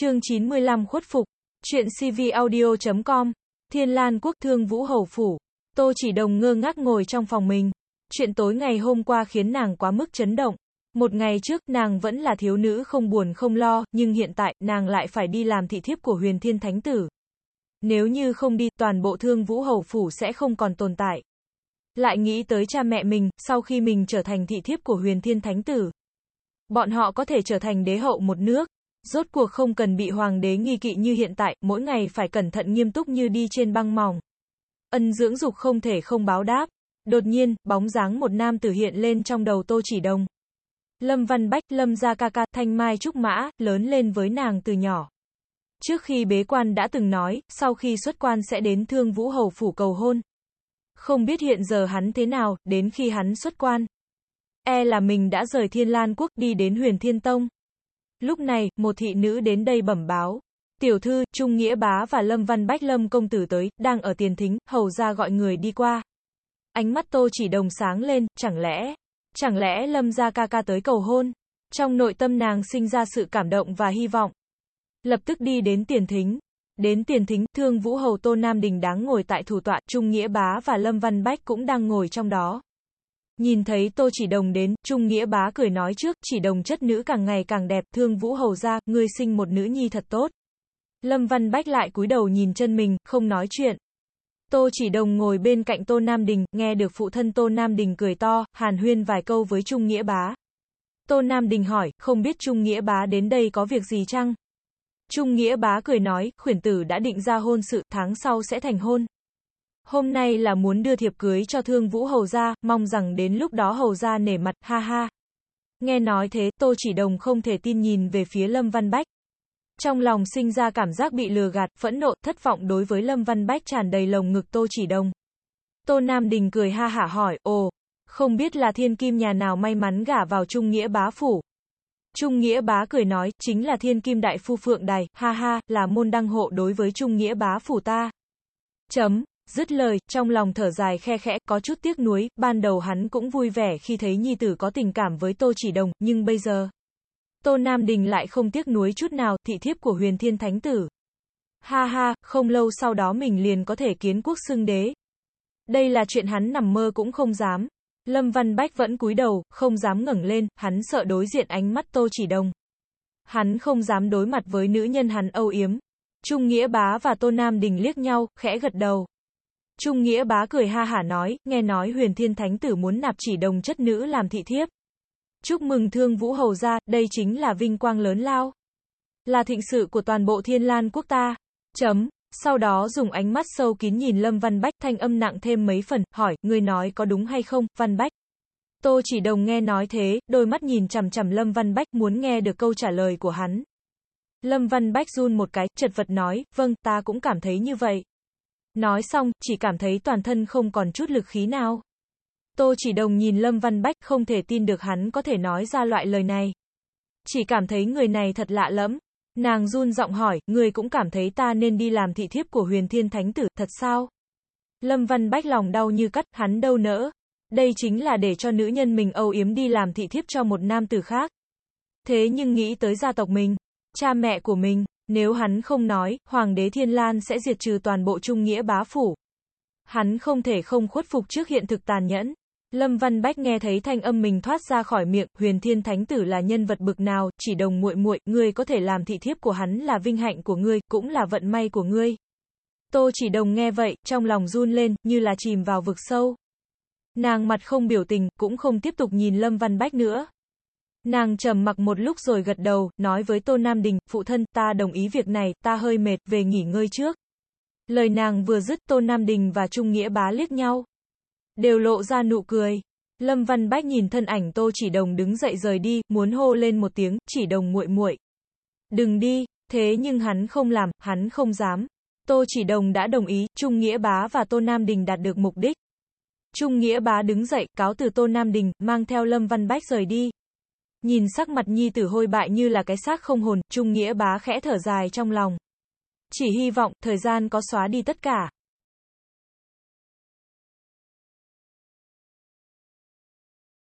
Chương 95 khuất phục. Chuyện cvaudio.com. Thiên Lan Quốc Thương Vũ Hầu Phủ. Tô chỉ đồng ngơ ngác ngồi trong phòng mình. Chuyện tối ngày hôm qua khiến nàng quá mức chấn động. Một ngày trước, nàng vẫn là thiếu nữ không buồn không lo, nhưng hiện tại, nàng lại phải đi làm thị thiếp của huyền thiên thánh tử. Nếu như không đi, toàn bộ thương vũ hầu phủ sẽ không còn tồn tại. Lại nghĩ tới cha mẹ mình, sau khi mình trở thành thị thiếp của huyền thiên thánh tử. Bọn họ có thể trở thành đế hậu một nước. Rốt cuộc không cần bị hoàng đế nghi kỵ như hiện tại, mỗi ngày phải cẩn thận nghiêm túc như đi trên băng mỏng. Ân dưỡng dục không thể không báo đáp. Đột nhiên, bóng dáng một nam tử hiện lên trong đầu Tô Chỉ Đông. Lâm Văn Bách, Lâm Gia ca ca, thanh mai trúc mã, lớn lên với nàng từ nhỏ. Trước khi bế quan đã từng nói, sau khi xuất quan sẽ đến thương vũ hầu phủ cầu hôn. Không biết hiện giờ hắn thế nào, đến khi hắn xuất quan. E là mình đã rời Thiên Lan Quốc đi đến huyền Thiên Tông. Lúc này, một thị nữ đến đây bẩm báo. Tiểu thư, Trung Nghĩa Bá và Lâm Văn Bách Lâm công tử tới, đang ở tiền thính, hầu ra gọi người đi qua. Ánh mắt tô chỉ đồng sáng lên, chẳng lẽ, chẳng lẽ Lâm gia ca ca tới cầu hôn? Trong nội tâm nàng sinh ra sự cảm động và hy vọng. Lập tức đi đến tiền thính. Đến tiền thính, thương vũ hầu Tô Nam Đình đáng ngồi tại thủ tọa, Trung Nghĩa Bá và Lâm Văn Bách cũng đang ngồi trong đó. Nhìn thấy Tô Chỉ Đồng đến, Trung Nghĩa Bá cười nói trước, Chỉ Đồng chất nữ càng ngày càng đẹp, thương vũ hầu ra, ngươi sinh một nữ nhi thật tốt. Lâm Văn Bách lại cúi đầu nhìn chân mình, không nói chuyện. Tô Chỉ Đồng ngồi bên cạnh Tô Nam Đình, nghe được phụ thân Tô Nam Đình cười to, hàn huyên vài câu với Trung Nghĩa Bá. Tô Nam Đình hỏi, không biết Trung Nghĩa Bá đến đây có việc gì chăng? Trung Nghĩa Bá cười nói, khuyển tử đã định ra hôn sự, tháng sau sẽ thành hôn. Hôm nay là muốn đưa thiệp cưới cho thương vũ hầu gia, mong rằng đến lúc đó hầu gia nể mặt, ha ha. Nghe nói thế, Tô Chỉ Đồng không thể tin nhìn về phía Lâm Văn Bách. Trong lòng sinh ra cảm giác bị lừa gạt, phẫn nộ, thất vọng đối với Lâm Văn Bách tràn đầy lồng ngực Tô Chỉ Đồng. Tô Nam Đình cười ha hả hỏi, ồ, không biết là thiên kim nhà nào may mắn gả vào Trung Nghĩa bá phủ. Trung Nghĩa bá cười nói, chính là thiên kim đại phu phượng đài, ha ha, là môn đăng hộ đối với Trung Nghĩa bá phủ ta. Chấm. Dứt lời, trong lòng thở dài khe khẽ, có chút tiếc nuối, ban đầu hắn cũng vui vẻ khi thấy nhi tử có tình cảm với Tô Chỉ Đồng, nhưng bây giờ, Tô Nam Đình lại không tiếc nuối chút nào, thị thiếp của huyền thiên thánh tử. Ha ha, không lâu sau đó mình liền có thể kiến quốc xưng đế. Đây là chuyện hắn nằm mơ cũng không dám. Lâm Văn Bách vẫn cúi đầu, không dám ngẩng lên, hắn sợ đối diện ánh mắt Tô Chỉ Đồng. Hắn không dám đối mặt với nữ nhân hắn âu yếm. Trung Nghĩa Bá và Tô Nam Đình liếc nhau, khẽ gật đầu. Trung Nghĩa bá cười ha hả nói, nghe nói huyền thiên thánh tử muốn nạp chỉ đồng chất nữ làm thị thiếp. Chúc mừng thương vũ hầu gia, đây chính là vinh quang lớn lao. Là thịnh sự của toàn bộ thiên lan quốc ta. Chấm. Sau đó dùng ánh mắt sâu kín nhìn Lâm Văn Bách thanh âm nặng thêm mấy phần, hỏi, người nói có đúng hay không, Văn Bách. Tô chỉ đồng nghe nói thế, đôi mắt nhìn chằm chằm Lâm Văn Bách muốn nghe được câu trả lời của hắn. Lâm Văn Bách run một cái, chật vật nói, vâng, ta cũng cảm thấy như vậy. Nói xong, chỉ cảm thấy toàn thân không còn chút lực khí nào. Tô chỉ đồng nhìn Lâm Văn Bách không thể tin được hắn có thể nói ra loại lời này. Chỉ cảm thấy người này thật lạ lẫm. Nàng run giọng hỏi, người cũng cảm thấy ta nên đi làm thị thiếp của huyền thiên thánh tử, thật sao? Lâm Văn Bách lòng đau như cắt, hắn đâu nỡ. Đây chính là để cho nữ nhân mình âu yếm đi làm thị thiếp cho một nam tử khác. Thế nhưng nghĩ tới gia tộc mình, cha mẹ của mình, nếu hắn không nói, Hoàng đế Thiên Lan sẽ diệt trừ toàn bộ Trung Nghĩa bá phủ. Hắn không thể không khuất phục trước hiện thực tàn nhẫn. Lâm Văn Bách nghe thấy thanh âm mình thoát ra khỏi miệng, Huyền Thiên Thánh tử là nhân vật bực nào, chỉ đồng muội muội, ngươi có thể làm thị thiếp của hắn là vinh hạnh của ngươi, cũng là vận may của ngươi. Tô chỉ đồng nghe vậy, trong lòng run lên, như là chìm vào vực sâu. Nàng mặt không biểu tình, cũng không tiếp tục nhìn Lâm Văn Bách nữa. Nàng trầm mặc một lúc rồi gật đầu, nói với Tô Nam Đình, phụ thân, ta đồng ý việc này, ta hơi mệt, về nghỉ ngơi trước. Lời nàng vừa dứt Tô Nam Đình và Trung Nghĩa bá liếc nhau. Đều lộ ra nụ cười. Lâm Văn Bách nhìn thân ảnh Tô Chỉ Đồng đứng dậy rời đi, muốn hô lên một tiếng, Chỉ Đồng muội muội. Đừng đi, thế nhưng hắn không làm, hắn không dám. Tô Chỉ Đồng đã đồng ý, Trung Nghĩa bá và Tô Nam Đình đạt được mục đích. Trung Nghĩa bá đứng dậy, cáo từ Tô Nam Đình, mang theo Lâm Văn Bách rời đi. Nhìn sắc mặt nhi tử hôi bại như là cái xác không hồn, Trung Nghĩa bá khẽ thở dài trong lòng. Chỉ hy vọng, thời gian có xóa đi tất cả.